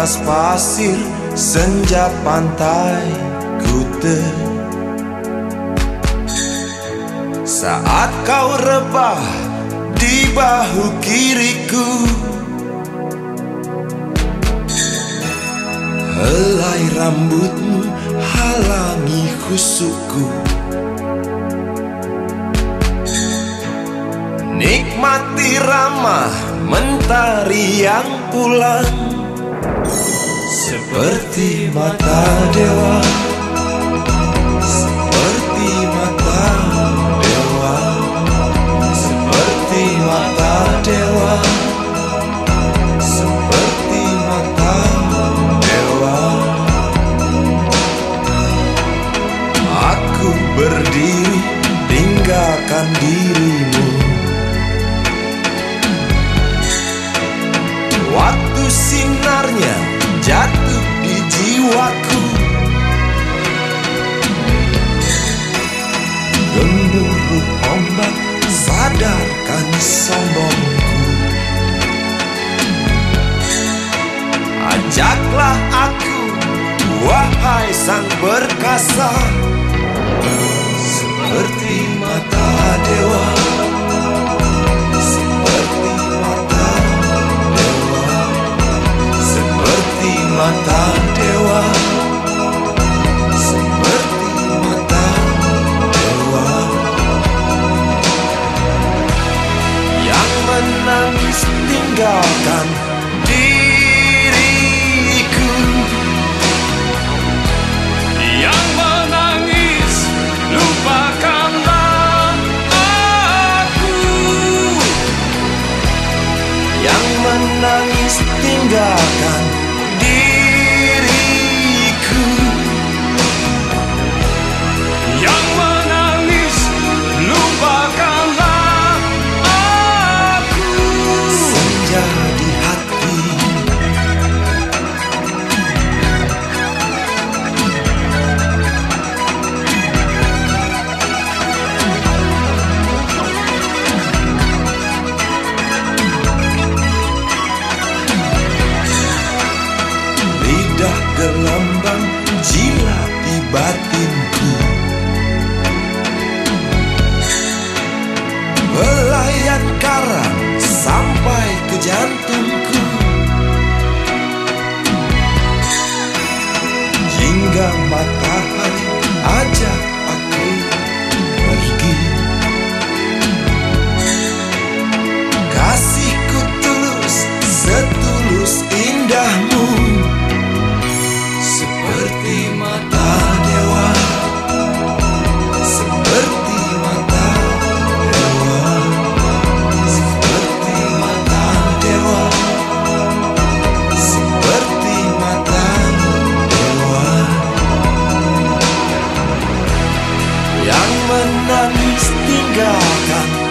atas pasir senja pantai Kute Saat kau rebah di bahu kiriku Helai rambutmu halangi khusukku. Nikmati ramah mentari yang pulang Seperti mata dewa. Seperti mata dewa. Seperti mata dewa. Seperti mata dewa. Aku berdiri tinggalkan dirimu jiwaku. Gemuruh ombak sadarkan sombongku. Ajaklah aku, wahai sang perkasa. Seperti mata dewa tinggalkan batinku Belayat karang sampai ke jantungku yang menangis tinggalkan